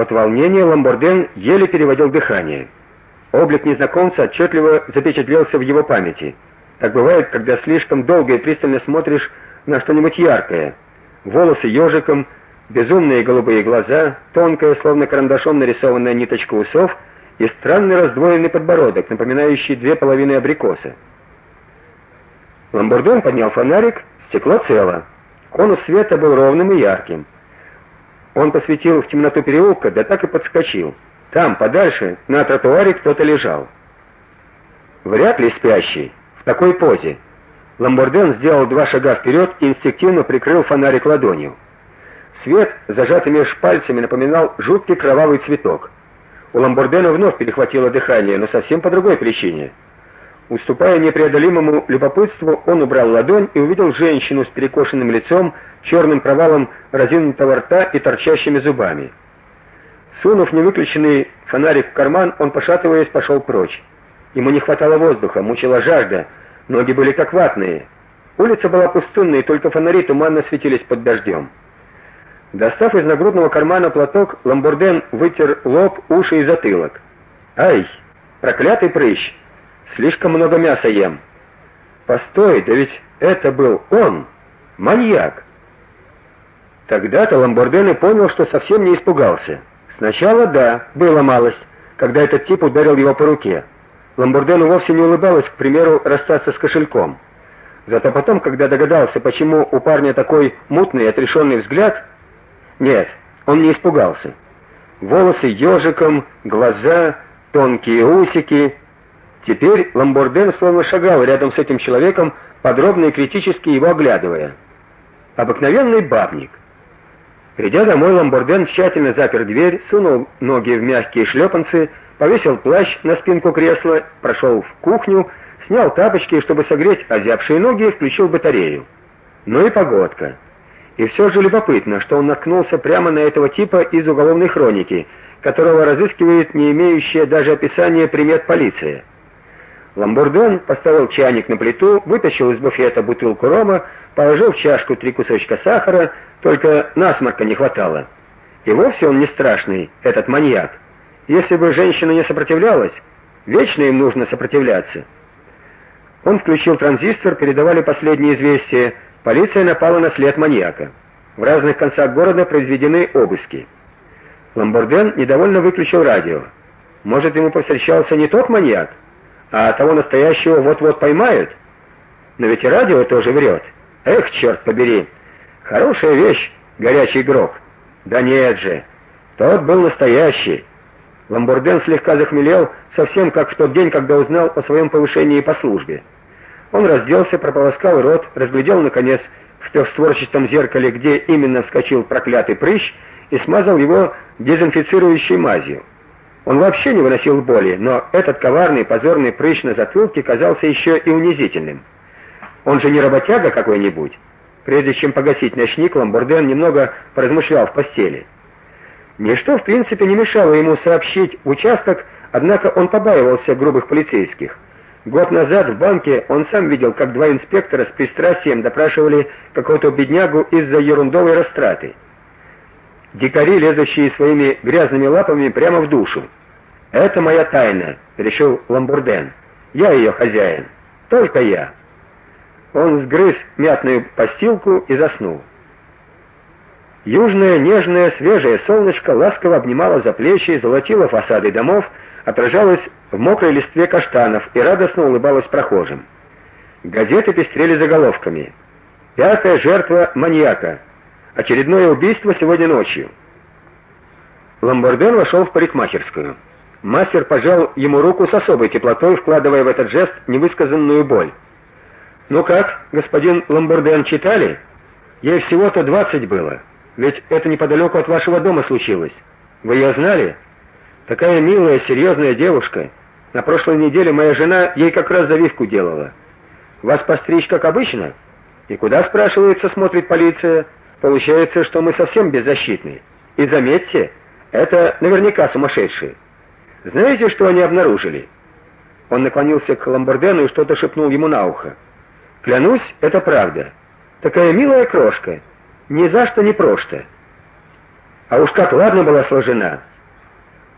От волнения Ламборден еле переводил дыхание. Облик незнакомца отчетливо запечатлелся в его памяти. Так бывает, когда слишком долго и пристально смотришь на что-нибудь яркое. Волосы ежиком, безумные голубые глаза, тонкая, словно карандашом нарисованная ниточка усов и странный раздвоенный подбородок, напоминающий две половины абрикоса. Ламбордон поднял фонарик, стекло цело. Конус света был ровным и ярким. Он посветил в темноту переулка, да так и подскочил. Там, подальше, на тротуаре кто-то лежал. Вряд ли спящий, в такой позе. Ламборден сделал два шага вперед и инстинктивно прикрыл фонарик ладонью. Свет, зажатый меж пальцами, напоминал жуткий кровавый цветок. У Ламбордена вновь перехватило дыхание, но совсем по другой причине. Уступая непреодолимому любопытству, он убрал ладонь и увидел женщину с перекошенным лицом, черным провалом разинутого рта и торчащими зубами. Сунув невыключенный фонарик в карман, он пошатываясь пошел прочь. Ему не хватало воздуха, мучила жажда, ноги были как ватные. Улица была пустынной, только фонари туманно светились под дождем. Достав из нагрудного кармана платок, Ламбурден вытер лоб, уши и затылок. Ай, проклятый прыщ. Слишком много мяса ем. Постой, да ведь это был он, маньяк. Тогда-то Ламборден и понял, что совсем не испугался. Сначала да, было малость, когда этот тип ударил его по руке. Ламбордену вовсе не улыбалось, к примеру, расстаться с кошельком. Зато потом, когда догадался, почему у парня такой мутный, отрешенный взгляд, нет, он не испугался. Волосы ежиком, глаза, тонкие усики, Теперь Ламборден словно шагал рядом с этим человеком, подробно и критически его оглядывая. Обыкновенный бабник. Придя домой, Ламборден тщательно запер дверь, сунул ноги в мягкие шлепанцы, повесил плащ на спинку кресла, прошел в кухню, снял тапочки, чтобы согреть озябшие ноги, включил батарею. Ну и погодка. И все же любопытно, что он наткнулся прямо на этого типа из уголовной хроники, которого разыскивает не имеющая даже описания примет полиция. Ламбурдон поставил чайник на плиту, вытащил из буфета бутылку рома, положил в чашку три кусочка сахара, только насморка не хватало. И вовсе он не страшный, этот маньяк. Если бы женщина не сопротивлялась, вечно им нужно сопротивляться. Он включил транзистор, передавали последние известия. Полиция напала на след маньяка. В разных концах города произведены обыски. Ламборден недовольно выключил радио. Может, ему повстречался не тот маньяк? А того настоящего вот-вот поймают. Но ведь и радио тоже врет. Эх, черт побери. Хорошая вещь, горячий гроб. Да нет же. Тот был настоящий. Ламборден слегка захмелел, совсем как в тот день, когда узнал о своем повышении по службе. Он разделся, прополоскал рот, разглядел наконец в трехстворчатом зеркале, где именно вскочил проклятый прыщ, и смазал его дезинфицирующей мазью. Он вообще не выносил боли, но этот коварный позорный прыщ на затылке казался еще и унизительным. Он же не работяга какой-нибудь. Прежде чем погасить ночник, Ламборден немного поразмышлял в постели. Ничто, в принципе, не мешало ему сообщить участок, однако он побаивался грубых полицейских. Год назад в банке он сам видел, как два инспектора с пристрастием допрашивали какого-то беднягу из-за ерундовой растраты. Дикари, лезущие своими грязными лапами прямо в душу. Это моя тайна, решил Ламбурден. Я ее хозяин, только я. Он сгрыз мятную постилку и заснул. Южное нежное свежее солнышко ласково обнимало за плечи, золотило фасады домов, отражалось в мокрой листве каштанов и радостно улыбалось прохожим. Газеты пестрели заголовками. Пятая жертва маньяка. Очередное убийство сегодня ночью. Ламборден вошел в парикмахерскую. Мастер пожал ему руку с особой теплотой, вкладывая в этот жест невысказанную боль. "Ну как, господин Ламборден, читали? Ей всего-то двадцать было. Ведь это неподалеку от вашего дома случилось. Вы ее знали? Такая милая, серьезная девушка. На прошлой неделе моя жена ей как раз завивку делала. Вас постричь как обычно? И куда спрашивается, смотрит полиция? Получается, что мы совсем беззащитны. И заметьте, это наверняка сумасшедшие. Знаете, что они обнаружили? Он наклонился к Ламбордену и что-то шепнул ему на ухо. Клянусь, это правда. Такая милая крошка, ни за что не просто. А уж как ладно была сложена.